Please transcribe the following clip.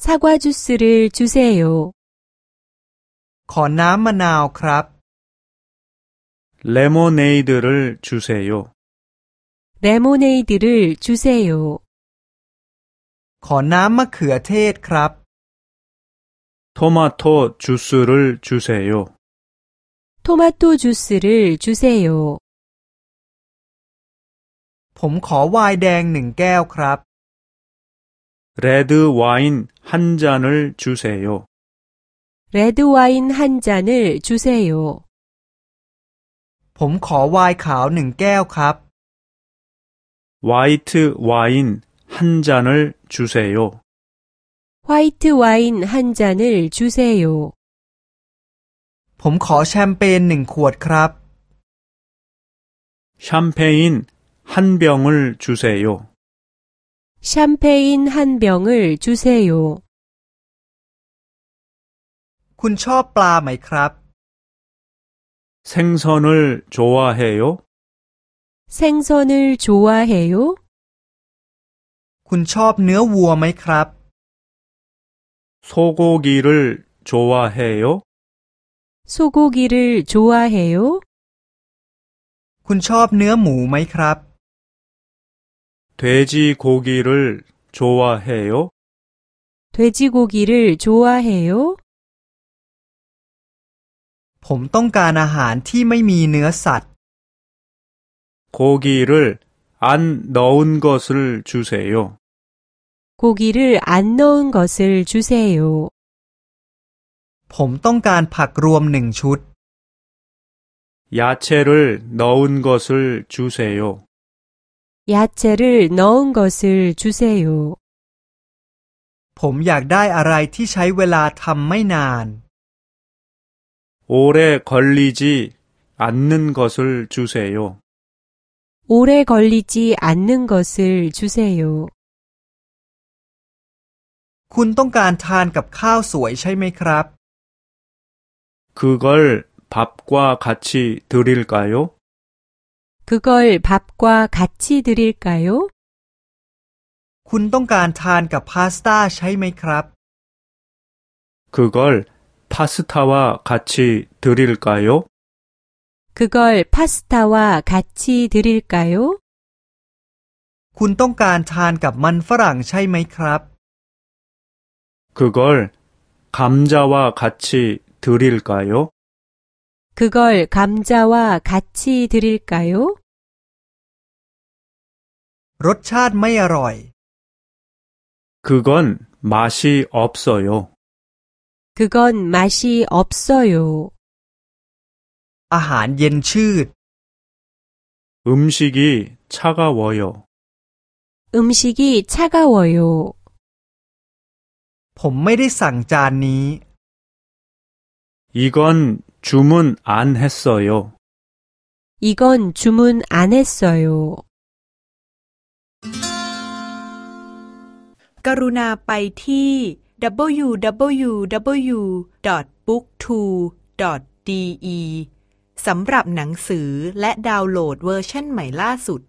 사과 주스를 주세요. ขอน้ำมะนาวครับ 레모네이드를 주세요. 레모네이드를 주세요. ขอน้ำมะเขือเทศครับ 토마토 주스를 주세요. 토마토 주스를 주세요. ผมขอไวน์แดงหนึ่งแก้วครับ 레드 와인 한 잔을 주세요. 레드 와인 한 잔을 주세요. ผมขอไวน์ขาวหนึ่งแก้วครับ 화이트 와인 한 잔을 주세요. 화이트 와인 한 잔을 주세요. ผมขอแชมเปญหนึ่งขวดครับ 샴페인 한 병을 주세요. 샴페인 한 병을 주세요. คุณชอบปลาไหมครับ 생선을 좋아해요? 생선을 좋아해요? คุณชอบเนื้อวัวไหมครับ 소고기를 좋아해요? 소고기를 좋아해요? คุณชอบเนื้อหมูไหมครับ 돼지 고기를 좋아해요? 돼지고기를 좋아해요? ผมต้องการอาหารที่ไม่มีเนื้อสัตว์ 고기를 안 넣은 것을 주세요. 고기를 안 넣은 것을 주세요. ผมต้องการผักรวมหนึ่งชุด 야채를 넣은 것을 주세요. 야채를 넣은 것을 주세요. ผมอยากได้อะไรที่ใช้เวลาทำไม่นาน 오래 걸리지 않는 것을 주세요. 오래 걸리지 않는 것을 주세요. คุณต้องการทานกับข้าวสวยใช่ไหมครับ 그걸 밥과 같이 드릴까요? 그걸 밥과 같이 드릴까요? คุณต้องการทานกับพาสต้าใช่ไหมครับ 그걸 파스타와 같이 드릴까요? 그걸 파스타와 같이 드릴까요? คุณต้องการทานกับมันฝรั่งใช่ไหมครับ 그걸 감자와 같이 드릴까요? 그걸 감자와 같이 드릴까요? รสชาติไม่อร่อย 그건 맛이 없어요. 그건 맛이 없어요. อาหารเย็นชืด 음식이 차가워요. 음식이 차가워요. ผมไม่ได้สั่งจานนี้ 이건 주문 안 했어요. 이건 주문 안 했어요. กรุณาไปที่ www.booktwo.de สำหรับหนังสือและดาวน์โหลดเวอร์ชันใหม่ล่าสุด